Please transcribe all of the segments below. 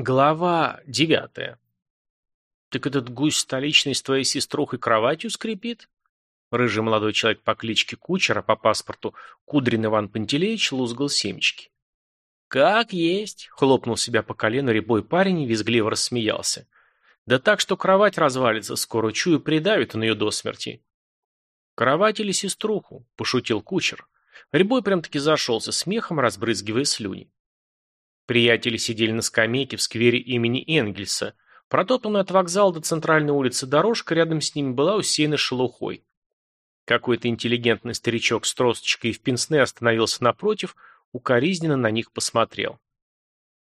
Глава девятая. «Так этот гусь столичный с твоей сеструхой кроватью скрипит?» Рыжий молодой человек по кличке Кучера, по паспорту Кудрин Иван Пантелеич, лузгал семечки. «Как есть!» — хлопнул себя по колену рябой парень и визгливо рассмеялся. «Да так, что кровать развалится, скоро чую, придавит он ее до смерти». «Кровать или сеструху?» — пошутил Кучер. Рябой прям-таки зашелся смехом, разбрызгивая слюни. Приятели сидели на скамейке в сквере имени Энгельса. Протопанная от вокзала до центральной улицы дорожка рядом с ними была усеяна шелухой. Какой-то интеллигентный старичок с тросточкой и в пенсне остановился напротив, укоризненно на них посмотрел.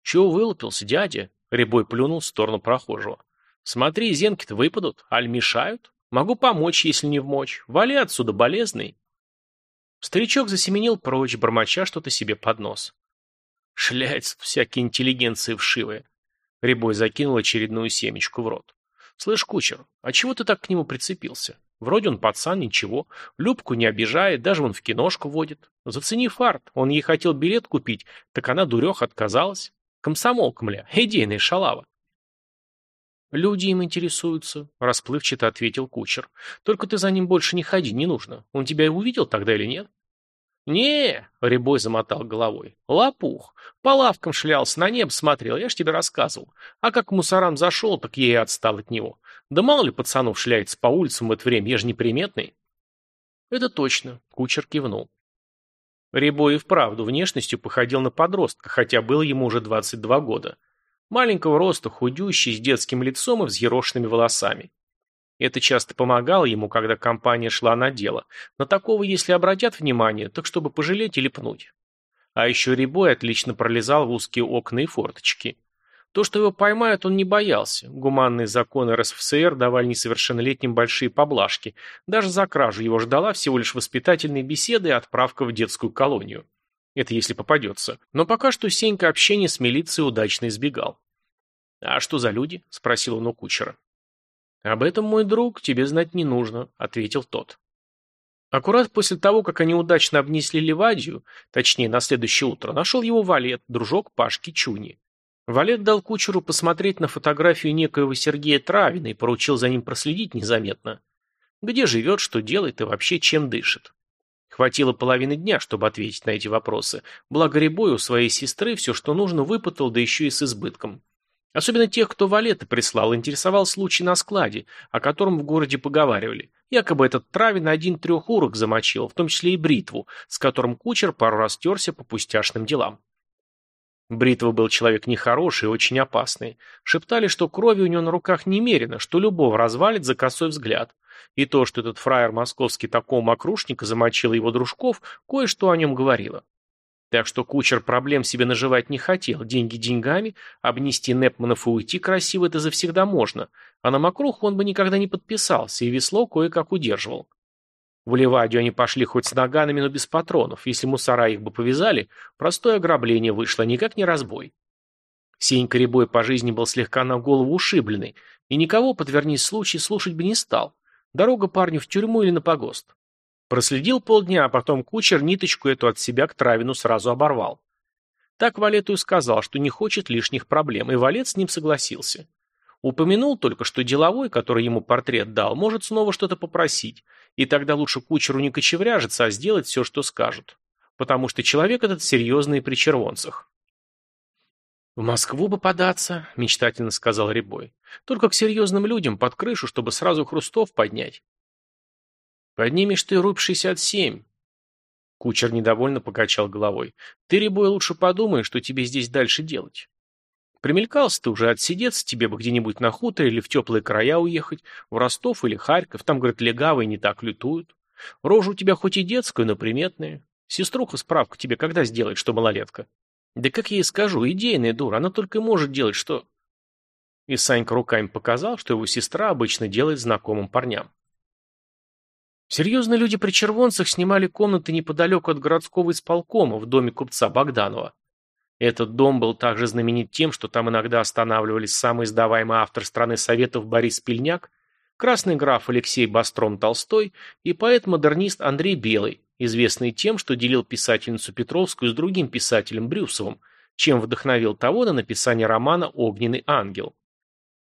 «Чего вылупился, дядя?» — Рябой плюнул в сторону прохожего. «Смотри, зенки-то выпадут, аль мешают? Могу помочь, если не вмочь. Вали отсюда, болезный!» Старичок засеменил прочь, бормоча что-то себе под нос. Шляется всякие интеллигенции вшивые. Рябой закинул очередную семечку в рот. Слышь, кучер, а чего ты так к нему прицепился? Вроде он пацан, ничего. Любку не обижает, даже он в киношку водит. Зацени фарт. Он ей хотел билет купить, так она, дурех, отказалась. Комсомолка, мля, идейная шалава. Люди им интересуются, расплывчато ответил кучер. Только ты за ним больше не ходи, не нужно. Он тебя увидел тогда или нет? Не Рябой замотал головой. «Лопух. По лавкам шлялся, на небо смотрел, я ж тебе рассказывал. А как к мусорам зашел, так я и отстал от него. Да мало ли пацанов шляется по улицам в это время, я же неприметный». «Это точно», — кучер кивнул. Рябой и вправду внешностью походил на подростка, хотя было ему уже 22 года. Маленького роста, худющий, с детским лицом и взъерошенными волосами. Это часто помогало ему, когда компания шла на дело. На такого, если обратят внимание, так чтобы пожалеть или пнуть. А еще Рябой отлично пролезал в узкие окна и форточки. То, что его поймают, он не боялся. Гуманные законы РСФСР давали несовершеннолетним большие поблажки. Даже за кражу его ждала всего лишь воспитательные беседы и отправка в детскую колонию. Это если попадется. Но пока что Сенька общение с милицией удачно избегал. «А что за люди?» – спросил он у кучера. «Об этом, мой друг, тебе знать не нужно», — ответил тот. Аккурат после того, как они удачно обнесли Ливадию, точнее, на следующее утро, нашел его валет, дружок Пашки Чуни. Валет дал кучеру посмотреть на фотографию некоего Сергея Травина и поручил за ним проследить незаметно. Где живет, что делает и вообще чем дышит. Хватило половины дня, чтобы ответить на эти вопросы. Благо Рябой у своей сестры все, что нужно, выпытал, да еще и с избытком. Особенно тех, кто валеты прислал, интересовал случай на складе, о котором в городе поговаривали. Якобы этот Травин один трех урок замочил, в том числе и бритву, с которым кучер пару раз терся по пустяшным делам. Бритва был человек нехороший и очень опасный. Шептали, что крови у него на руках немерено, что любого развалит за косой взгляд. И то, что этот фраер московский такого мокрушника замочил его дружков, кое-что о нем говорило. Так что кучер проблем себе наживать не хотел. Деньги деньгами, обнести Непманов и уйти красиво это завсегда можно. А на мокруху он бы никогда не подписался, и весло кое-как удерживал. В Ливадию они пошли хоть с наганами, но без патронов. Если мусора их бы повязали, простое ограбление вышло, никак не разбой. Сенька Рябой по жизни был слегка на голову ушибленный, и никого, подвернись случай, слушать бы не стал. Дорога парню в тюрьму или на погост. Проследил полдня, а потом кучер ниточку эту от себя к Травину сразу оборвал. Так Валету и сказал, что не хочет лишних проблем, и Валет с ним согласился. Упомянул только, что деловой, который ему портрет дал, может снова что-то попросить, и тогда лучше кучеру не кочевряжиться, а сделать все, что скажут. Потому что человек этот серьезный при червонцах. «В Москву бы податься», — мечтательно сказал Рябой. «Только к серьезным людям под крышу, чтобы сразу хрустов поднять. Поднимешь ты рубь шестьдесят семь. Кучер недовольно покачал головой. Ты, Рябой, лучше подумай, что тебе здесь дальше делать. Примелькался ты уже отсидеться, тебе бы где-нибудь на хуторе или в теплые края уехать, в Ростов или Харьков, там, говорят, легавые не так лютуют. Рожа у тебя хоть и детская, но приметная. Сеструха справку тебе когда сделает, что малолетка? Да как я ей скажу, идейная дура, она только и может делать, что... И Санька руками показал, что его сестра обычно делает знакомым парням. Серьезные люди при червонцах снимали комнаты неподалеку от городского исполкома в доме купца Богданова. Этот дом был также знаменит тем, что там иногда останавливались самый издаваемый автор страны Советов Борис Пельняк, красный граф Алексей Бастрон Толстой и поэт-модернист Андрей Белый, известный тем, что делил писательницу Петровскую с другим писателем Брюсовым, чем вдохновил того на написание романа «Огненный ангел».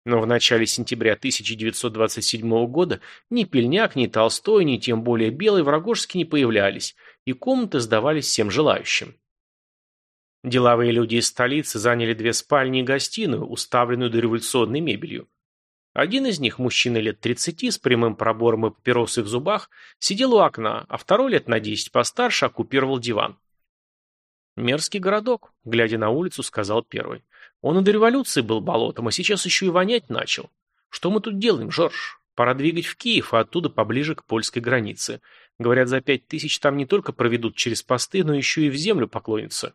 Но в начале сентября 1927 года ни Пельняк, ни Толстой, ни тем более Белый в Рогожске не появлялись, и комнаты сдавались всем желающим. Деловые люди из столицы заняли две спальни и гостиную, уставленную дореволюционной мебелью. Один из них, мужчина лет 30 с прямым пробором и папиросой в зубах, сидел у окна, а второй лет на 10 постарше оккупировал диван. «Мерзкий городок», — глядя на улицу, сказал первый. «Он и до революции был болотом, а сейчас еще и вонять начал. Что мы тут делаем, Жорж? Пора двигать в Киев, а оттуда поближе к польской границе. Говорят, за пять тысяч там не только проведут через посты, но еще и в землю поклонятся».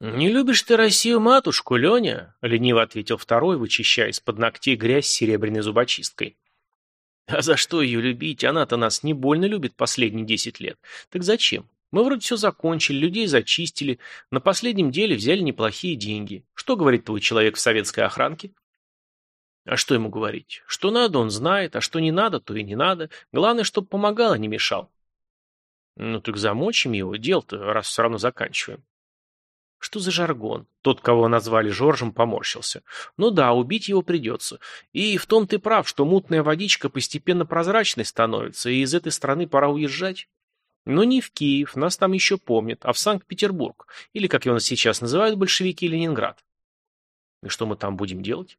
«Не любишь ты Россию-матушку, Леня?» — лениво ответил второй, вычищая из-под ногтей грязь серебряной зубочисткой. «А за что ее любить? Она-то нас не больно любит последние десять лет. Так зачем? Мы вроде все закончили, людей зачистили, на последнем деле взяли неплохие деньги. Что говорит твой человек в советской охранке?» А что ему говорить? Что надо, он знает, а что не надо, то и не надо. Главное, чтобы помогал, а не мешал. Ну так замочим его, дел-то, раз все равно заканчиваем. Что за жаргон? Тот, кого назвали Жоржем, поморщился. Ну да, убить его придется. И в том ты прав, что мутная водичка постепенно прозрачной становится, и из этой страны пора уезжать. Но не в Киев, нас там еще помнят, а в Санкт-Петербург, или, как его сейчас называют, большевики, Ленинград. И что мы там будем делать?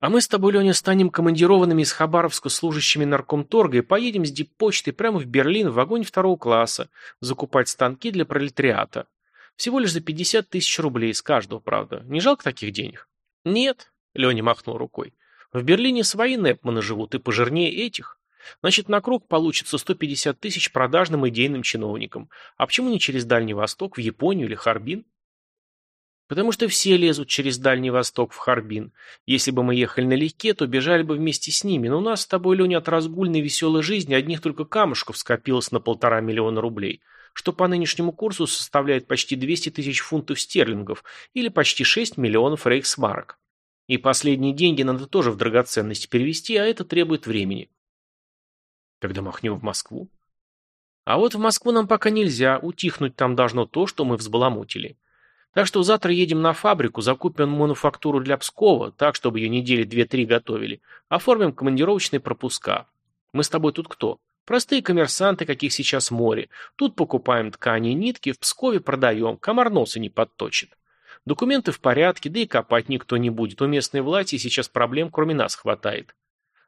А мы с тобой, Леня, станем командированными из Хабаровска служащими наркомторга и поедем с диппочтой прямо в Берлин в вагоне второго класса закупать станки для пролетариата. Всего лишь за 50 тысяч рублей с каждого, правда. Не жалко таких денег? Нет, Леня махнул рукой. В Берлине свои Непманы живут и пожирнее этих. Значит, на круг получится 150 тысяч продажным идейным чиновникам. А почему не через Дальний Восток, в Японию или Харбин? Потому что все лезут через Дальний Восток в Харбин. Если бы мы ехали налегке, то бежали бы вместе с ними. Но у нас с тобой, Леня, от разгульной веселой жизни одних только камушков скопилось на полтора миллиона рублей что по нынешнему курсу составляет почти 200 тысяч фунтов стерлингов или почти 6 миллионов рейхсмарок. И последние деньги надо тоже в драгоценности перевести, а это требует времени. Тогда махнем в Москву. А вот в Москву нам пока нельзя, утихнуть там должно то, что мы взбаламутили. Так что завтра едем на фабрику, закупим мануфактуру для Пскова, так, чтобы ее недели две-три готовили, оформим командировочные пропуска. Мы с тобой тут кто? Простые коммерсанты, каких сейчас море. Тут покупаем ткани и нитки, в Пскове продаем, комар носа не подточит. Документы в порядке, да и копать никто не будет. У местной власти сейчас проблем кроме нас хватает.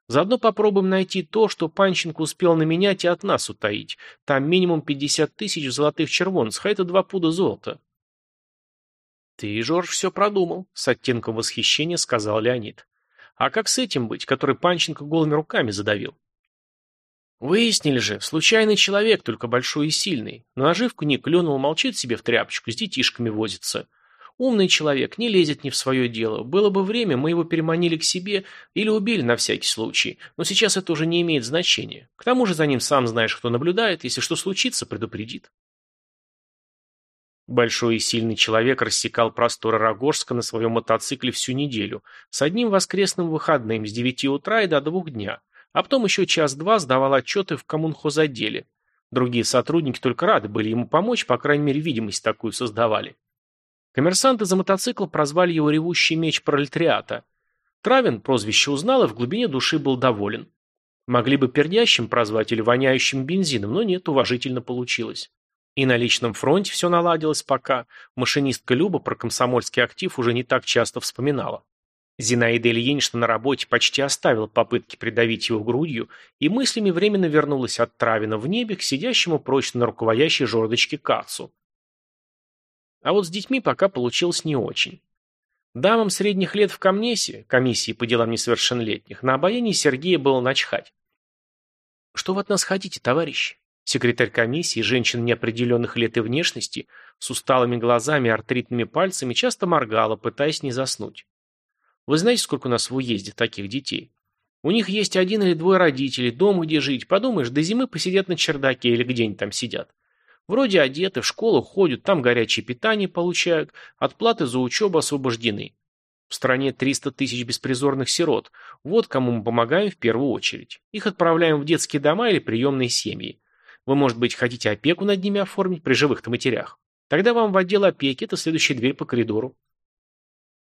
Заодно попробуем найти то, что Панченко успел наменять и от нас утаить. Там минимум 50 тысяч в золотых червонцах, а это два пуда золота. Ты, Жорж, все продумал, с оттенком восхищения сказал Леонид. А как с этим быть, который Панченко голыми руками задавил? Выяснили же, случайный человек, только большой и сильный. На наживку не клюнул, молчит себе в тряпочку, с детишками возится. Умный человек, не лезет не в свое дело. Было бы время, мы его переманили к себе или убили на всякий случай. Но сейчас это уже не имеет значения. К тому же за ним сам знаешь, кто наблюдает. Если что случится, предупредит. Большой и сильный человек рассекал просторы Рогожска на своем мотоцикле всю неделю, с одним воскресным выходным с девяти утра и до двух дня. А потом еще час-два сдавал отчеты в коммунхозотделе. Другие сотрудники только рады были ему помочь, по крайней мере, видимость такую создавали. Коммерсанты за мотоцикл прозвали его «ревущий меч пролетариата». Травин прозвище узнал и в глубине души был доволен. Могли бы пердящим прозвать или воняющим бензином, но нет, уважительно получилось. И на личном фронте все наладилось пока. Машинистка Люба про комсомольский актив уже не так часто вспоминала. Зинаида Ильинична на работе почти оставила попытки придавить его грудью и мыслями временно вернулась от Травина в небе к сидящему прочно на руководящей жердочке Кацу. А вот с детьми пока получилось не очень. Дамам средних лет в Камнесе, комиссии по делам несовершеннолетних, на обаяние Сергея было начхать. «Что вы от нас хотите, товарищи?» Секретарь комиссии, женщина неопределенных лет и внешности, с усталыми глазами и артритными пальцами, часто моргала, пытаясь не заснуть. Вы знаете, сколько у нас в уезде таких детей? У них есть один или двое родителей, дом где жить. Подумаешь, до зимы посидят на чердаке или где-нибудь там сидят. Вроде одеты, в школу ходят, там горячее питание получают, от платы за учебу освобождены. В стране 300 тысяч беспризорных сирот. Вот кому мы помогаем в первую очередь. Их отправляем в детские дома или приемные семьи. Вы, может быть, хотите опеку над ними оформить при живых-то матерях? Тогда вам в отдел опеки, это следующая дверь по коридору.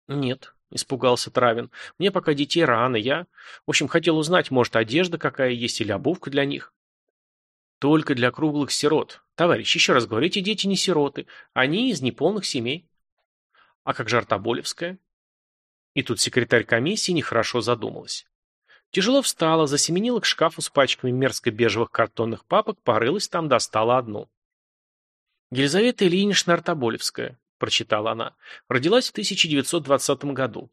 Нет, испугался Травин. Мне пока детей рано, я... В общем, хотел узнать, может, одежда какая есть или обувка для них. Только для круглых сирот. Товарищ, еще раз говорю, эти дети не сироты. Они из неполных семей. А как же Артоболевская? И тут секретарь комиссии нехорошо задумалась. Тяжело встала, засеменила к шкафу с пачками мерзко-бежевых картонных папок, порылась там, достала одну. Елизавета Ильинична Артоболевская, прочитала она, родилась в 1920 году.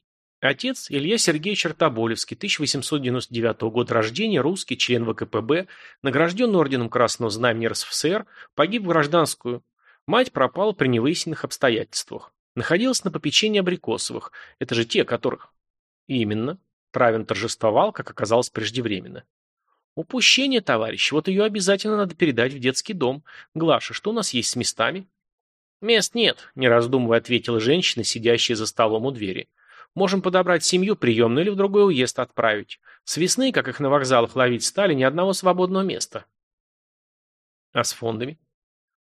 Отец Илья Сергеевич Артоболевский, 1899 года рождения, русский, член ВКПБ, награжден орденом Красного Знамени РСФСР, погиб в гражданскую. Мать пропала при невыясненных обстоятельствах. Находилась на попечении Абрикосовых. Это же те, которых... Именно. Травин торжествовал, как оказалось преждевременно. Упущение, товарищ. Вот ее обязательно надо передать в детский дом. Глаша, что у нас есть с местами? Мест нет, не раздумывая ответила женщина, сидящая за столом у двери. Можем подобрать семью приемную или в другой уезд отправить. С весны, как их на вокзалах ловить стали, ни одного свободного места. А с фондами?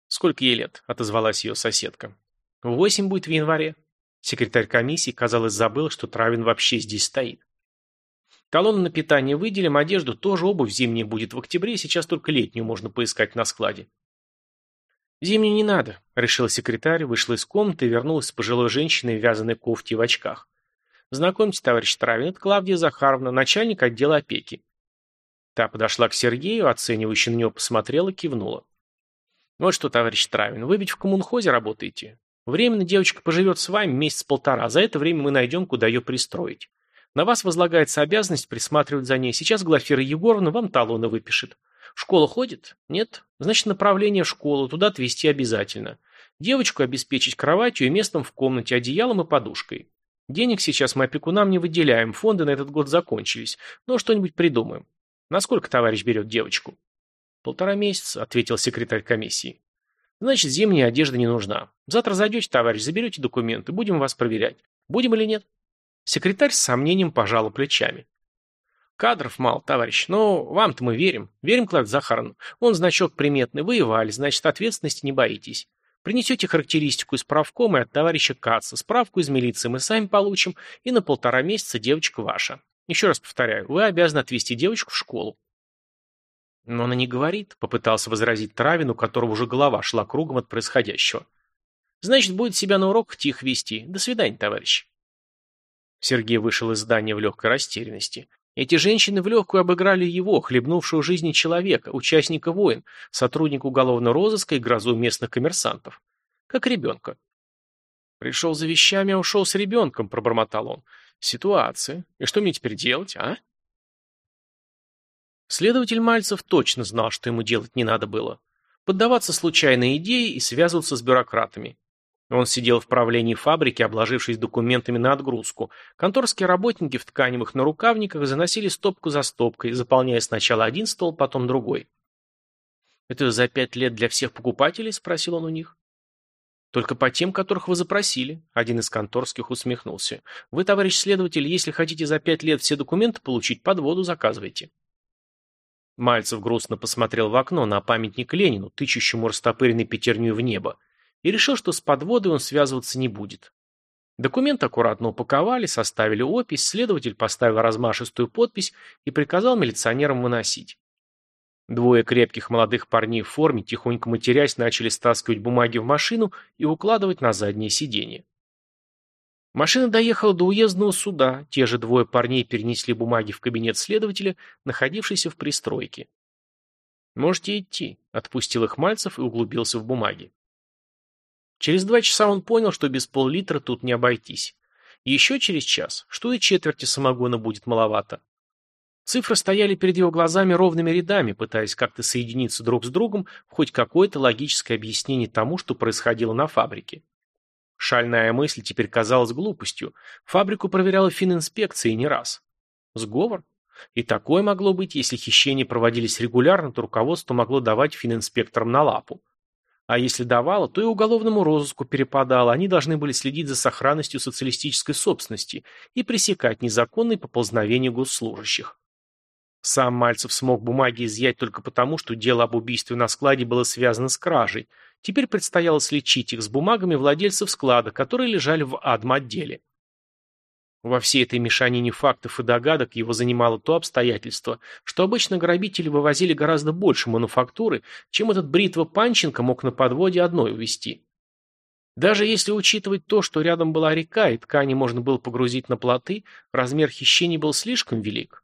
Сколько ей лет? Отозвалась ее соседка. Восемь будет в январе. Секретарь комиссии, казалось, забыл, что Травин вообще здесь стоит. Талоны на питание выделим, одежду тоже, обувь зимняя будет в октябре, сейчас только летнюю можно поискать на складе. «Зимнюю не надо», — решил секретарь, вышла из комнаты и вернулась с пожилой женщиной в вязаной кофте и в очках. Знакомьтесь, товарищ Травин, это Клавдия Захаровна, начальник отдела опеки. Та подошла к Сергею, оценивающе на него посмотрела, кивнула. Вот что, товарищ Травин, вы ведь в коммунхозе работаете. Временно девочка поживет с вами месяц-полтора, за это время мы найдем, куда ее пристроить. На вас возлагается обязанность присматривать за ней. Сейчас Глафира Егоровна вам талоны выпишет. Школа ходит? Нет? Значит, направление в школу, туда отвезти обязательно. Девочку обеспечить кроватью и местом в комнате, одеялом и подушкой. Денег сейчас мы опекунам не выделяем, фонды на этот год закончились, но что-нибудь придумаем. Насколько товарищ берет девочку? Полтора месяца, ответил секретарь комиссии. Значит, зимняя одежда не нужна. Завтра зайдете, товарищ, заберете документы, будем вас проверять. Будем или нет? Секретарь с сомнением пожал плечами. Кадров мало, товарищ, но вам-то мы верим. Верим, Клад Захаровна. Он значок приметный, воевали, значит, ответственности не боитесь. Принесете характеристику из правкома и от товарища Каца, справку из милиции мы сами получим, и на полтора месяца девочка ваша. Еще раз повторяю, вы обязаны отвезти девочку в школу. Но она не говорит, попытался возразить Травин, у которого уже голова шла кругом от происходящего. Значит, будет себя на уроках тихо вести. До свидания, товарищ. Сергей вышел из здания в легкой растерянности. Эти женщины в легкую обыграли его, хлебнувшего жизни человека, участника войн, сотрудника уголовного розыска и грозу местных коммерсантов. Как ребенка. «Пришел за вещами, а ушел с ребенком», — пробормотал он. «Ситуация. И что мне теперь делать, а?» Следователь Мальцев точно знал, что ему делать не надо было. Поддаваться случайной идее и связываться с бюрократами. Он сидел в правлении фабрики, обложившись документами на отгрузку. Конторские работники в тканевых нарукавниках заносили стопку за стопкой, заполняя сначала один стол, потом другой. «Это за пять лет для всех покупателей?» – спросил он у них. «Только по тем, которых вы запросили», – один из конторских усмехнулся. «Вы, товарищ следователь, если хотите за пять лет все документы получить, под воду заказывайте». Мальцев грустно посмотрел в окно на памятник Ленину, тычущему растопыренной пятерню в небо и решил, что с подводой он связываться не будет. Документ аккуратно упаковали, составили опись, следователь поставил размашистую подпись и приказал милиционерам выносить. Двое крепких молодых парней в форме, тихонько матерясь, начали стаскивать бумаги в машину и укладывать на заднее сиденье. Машина доехала до уездного суда, те же двое парней перенесли бумаги в кабинет следователя, находившийся в пристройке. «Можете идти», — отпустил их Мальцев и углубился в бумаги. Через два часа он понял, что без пол-литра тут не обойтись. Еще через час, что и четверти самогона будет маловато. Цифры стояли перед его глазами ровными рядами, пытаясь как-то соединиться друг с другом в хоть какое-то логическое объяснение тому, что происходило на фабрике. Шальная мысль теперь казалась глупостью. Фабрику проверяла фининспекция и не раз. Сговор? И такое могло быть, если хищения проводились регулярно, то руководство могло давать фининспекторам на лапу. А если давало, то и уголовному розыску перепадало, они должны были следить за сохранностью социалистической собственности и пресекать незаконные поползновения госслужащих. Сам Мальцев смог бумаги изъять только потому, что дело об убийстве на складе было связано с кражей, Теперь предстояло сличить их с бумагами владельцев склада, которые лежали в адм-отделе. Во всей этой мешанине фактов и догадок его занимало то обстоятельство, что обычно грабители вывозили гораздо больше мануфактуры, чем этот бритва Панченко мог на подводе одной увезти. Даже если учитывать то, что рядом была река и ткани можно было погрузить на плоты, размер хищений был слишком велик.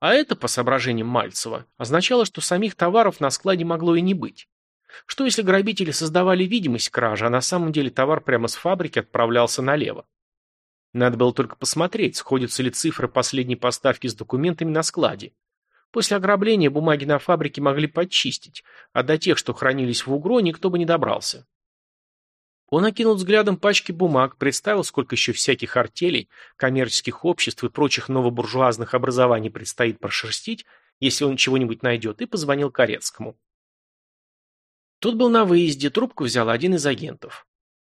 А это, по соображениям Мальцева, означало, что самих товаров на складе могло и не быть. Что если грабители создавали видимость кражи, а на самом деле товар прямо с фабрики отправлялся налево? Надо было только посмотреть, сходятся ли цифры последней поставки с документами на складе. После ограбления бумаги на фабрике могли подчистить, а до тех, что хранились в УГРО, никто бы не добрался. Он окинул взглядом пачки бумаг, представил, сколько еще всяких артелей, коммерческих обществ и прочих новобуржуазных образований предстоит прошерстить, если он чего-нибудь найдет, и позвонил Корецкому. Тут был на выезде, трубку взял один из агентов.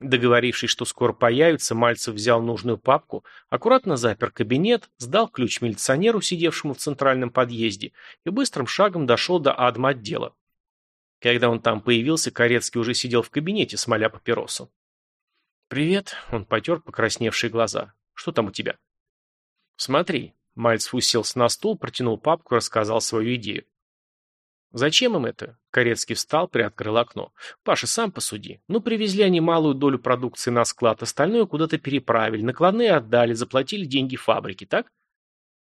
Договорившись, что скоро появится, Мальцев взял нужную папку, аккуратно запер кабинет, сдал ключ милиционеру, сидевшему в центральном подъезде, и быстрым шагом дошел до адм-отдела. Когда он там появился, Корецкий уже сидел в кабинете, смоля папиросу. «Привет», — он потер покрасневшие глаза. «Что там у тебя?» «Смотри». Мальцев уселся на стул, протянул папку и рассказал свою идею. «Зачем им это?» Корецкий встал, приоткрыл окно. «Паша, сам посуди. Ну, привезли они малую долю продукции на склад, остальное куда-то переправили, накладные отдали, заплатили деньги фабрике, так?»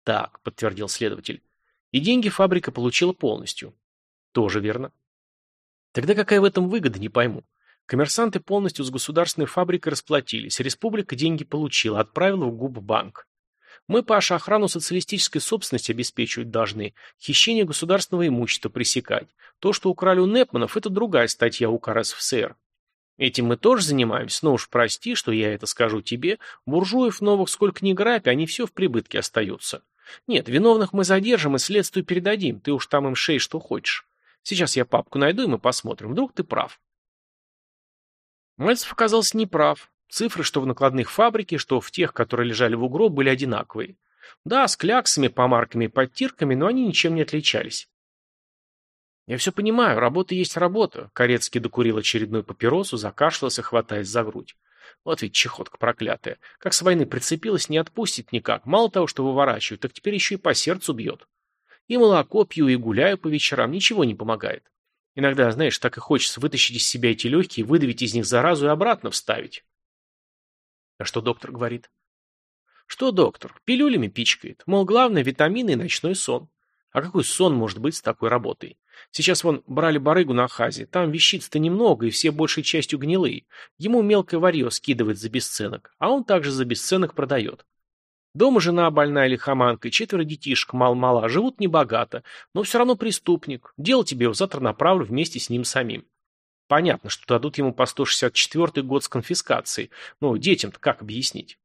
«Так», — подтвердил следователь. «И деньги фабрика получила полностью». «Тоже верно». «Тогда какая в этом выгода, не пойму. Коммерсанты полностью с государственной фабрикой расплатились, республика деньги получила, отправила в Губбанк. Мы, Паша, охрану социалистической собственности обеспечивать должны, хищение государственного имущества пресекать. То, что украли у Непманов, это другая статья УК РСФСР. Этим мы тоже занимаемся, но уж прости, что я это скажу тебе, буржуев новых сколько ни грабь, они все в прибытке остаются. Нет, виновных мы задержим и следствию передадим, ты уж там им шей что хочешь. Сейчас я папку найду, и мы посмотрим, вдруг ты прав. Мальцев оказался неправ. Цифры, что в накладных фабрике, что в тех, которые лежали в угро, были одинаковые. Да, с кляксами, помарками и подтирками, но они ничем не отличались. «Я все понимаю, работа есть работа», — Корецкий докурил очередную папиросу, закашлялся, хватаясь за грудь. Вот ведь чехотка проклятая. Как с войны прицепилась, не отпустит никак. Мало того, что выворачивают, так теперь еще и по сердцу бьет. И молоко пью, и гуляю по вечерам, ничего не помогает. Иногда, знаешь, так и хочется вытащить из себя эти легкие, выдавить из них заразу и обратно вставить. А что доктор говорит? Что доктор? Пилюлями пичкает. Мол, главное витамины и ночной сон. А какой сон может быть с такой работой? Сейчас вон брали барыгу на хазе. Там вещиц-то немного, и все большей частью гнилые. Ему мелкое варье скидывает за бесценок, а он также за бесценок продает. Дома жена больная лихоманка, четверо детишек мал-мала, живут небогато, но все равно преступник. Дело тебе его завтра направлю вместе с ним самим. Понятно, что дадут ему по 164 год с конфискацией, но детям-то как объяснить?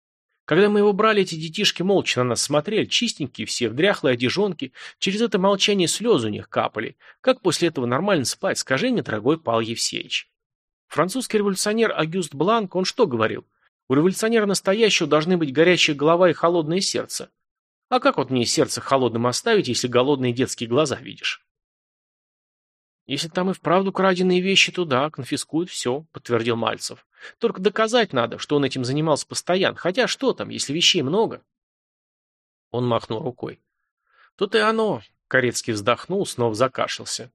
Когда мы его брали, эти детишки молча на нас смотрели, чистенькие все, в дряхлой одежонке, через это молчание слезы у них капали. Как после этого нормально спать, скажи мне, дорогой Павел Евсеевич? Французский революционер Агюст Бланк, он что говорил? У революционера настоящего должны быть горячая голова и холодное сердце. А как вот мне сердце холодным оставить, если голодные детские глаза видишь? Если там и вправду краденые вещи, то да, конфискуют все, подтвердил Мальцев. Только доказать надо, что он этим занимался постоянно. Хотя что там, если вещей много? Он махнул рукой. Тут и оно. Корецкий вздохнул, снова закашлялся.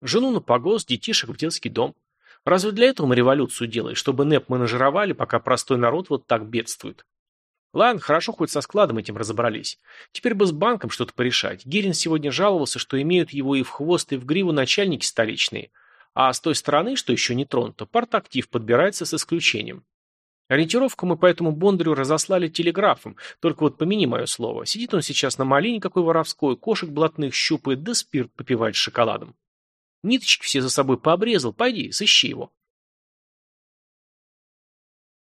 Жену на погост, детишек в детский дом. Разве для этого мы революцию делаем, чтобы НЭП мы пока простой народ вот так бедствует? Ладно, хорошо, хоть со складом этим разобрались. Теперь бы с банком что-то порешать. Гирин сегодня жаловался, что имеют его и в хвост, и в гриву начальники столичные. А с той стороны, что еще не тронуто, партактив подбирается с исключением. Ориентировку мы по этому Бондарю разослали телеграфом, только вот помяни мое слово. Сидит он сейчас на малине какой воровской, кошек блатных щупает, да спирт попивает с шоколадом. Ниточки все за собой пообрезал, пойди, сыщи его.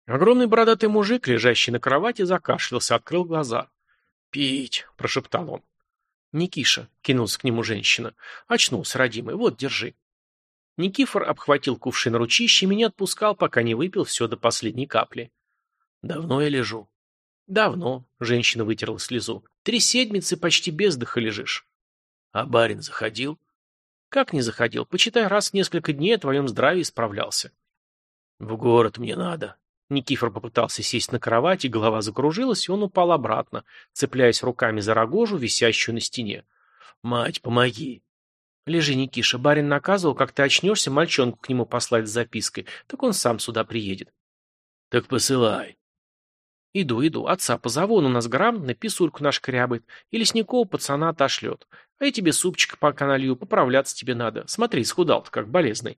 Огромный бородатый мужик, лежащий на кровати, закашлялся, открыл глаза. «Пить!» – прошептал он. «Никиша!» – кинулась к нему женщина. «Очнулся, родимый, вот, держи». Никифор обхватил кувшин ручищем и не отпускал, пока не выпил все до последней капли. «Давно я лежу?» «Давно», — женщина вытерла слезу. «Три седмицы почти без дыха лежишь». «А барин заходил?» Как не заходил? Почитай, раз в несколько дней о твоем здравии справлялся. В город мне надо. Никифор попытался сесть на кровать, и голова закружилась, и он упал обратно, цепляясь руками за рогожу, висящую на стене. «Мать, помоги!» «Лежи, Никиша, барин наказывал, как ты очнешься, мальчонку к нему послать с запиской, так он сам сюда приедет». «Так посылай». «Иду, иду. Отца позову, он у нас грамотный, писульку наш крябает. И лесникова пацана отошлет. А я тебе супчика пока налью, поправляться тебе надо. Смотри, схудал-то как болезный».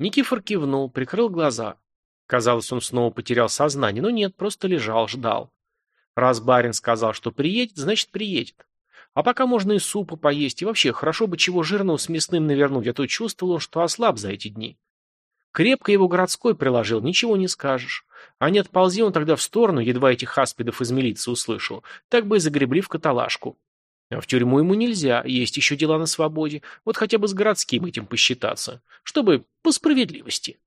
Никифор кивнул, прикрыл глаза. Казалось, он снова потерял сознание, но нет, просто лежал, ждал. Раз барин сказал, что приедет, значит приедет. А пока можно и супа поесть, и вообще хорошо бы чего жирного с мясным навернуть, а то чувствовал он, что ослаб за эти дни. Крепко его городской приложил, ничего не скажешь. А не отползи он тогда в сторону, едва этих аспидов из милиции услышал, так бы и загребли в каталажку. А в тюрьму ему нельзя, есть еще дела на свободе, вот хотя бы с городским этим посчитаться, чтобы по справедливости.